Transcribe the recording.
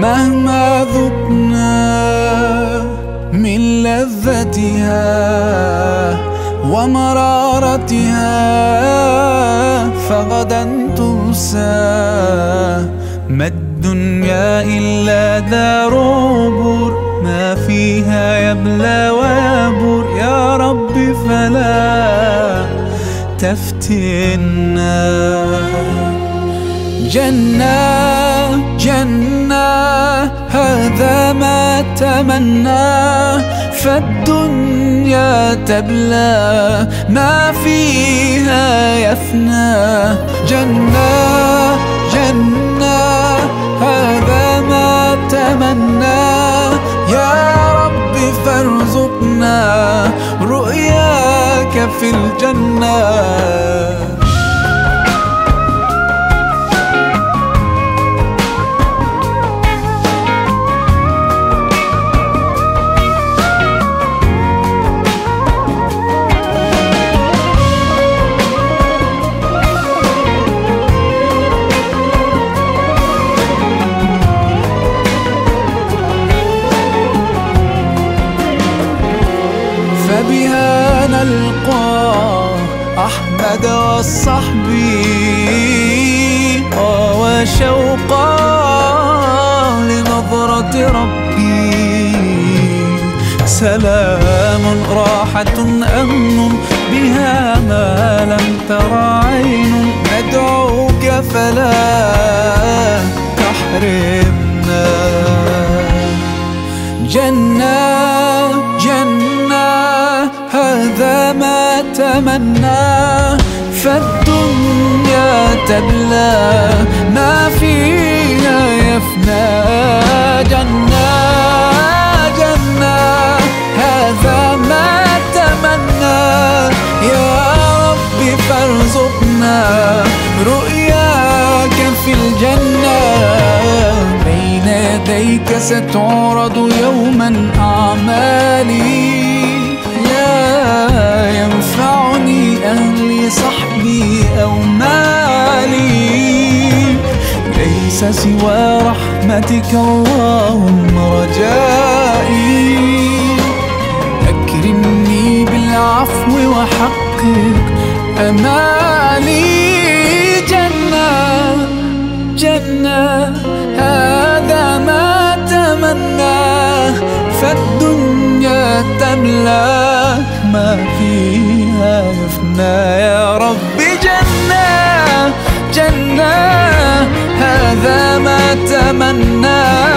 مهما ذقنا من لذتها ومرارتها فغدا تنسى. ما الدنيا إلا دار عبور ما فيها يبلى ويبور. يا رب فلا تفتنا. جنة جنة. هذا ما تمنى؟ فالدنيا تبلى ما فيها يفنى. جنة جنة هذا ما تمنى. يا رب فارزقنا رؤياك في الجنة. فبها نلقى أحمد والصحب. وشوقا لنظرة ربي. سلام راحة أمن بها ما لم تر عين ندعوك فلا تحرمنا. جنات تمنى فالدنيا تبلى. ما فيها يفنى. جنة جنة. هذا ما تمنى. يا رب فارزقنا رؤياك في الجنة. بين يديك ستعرض يوما أعمالي. سوى رحمتك اللهم رجائي. أكرمني بالعفو وحقق أمالي جنة جنة. هذا ما تمناه فالدنيا تملأ ما فيها يفنى. يا رب جنة جنة. هذا ما تمنى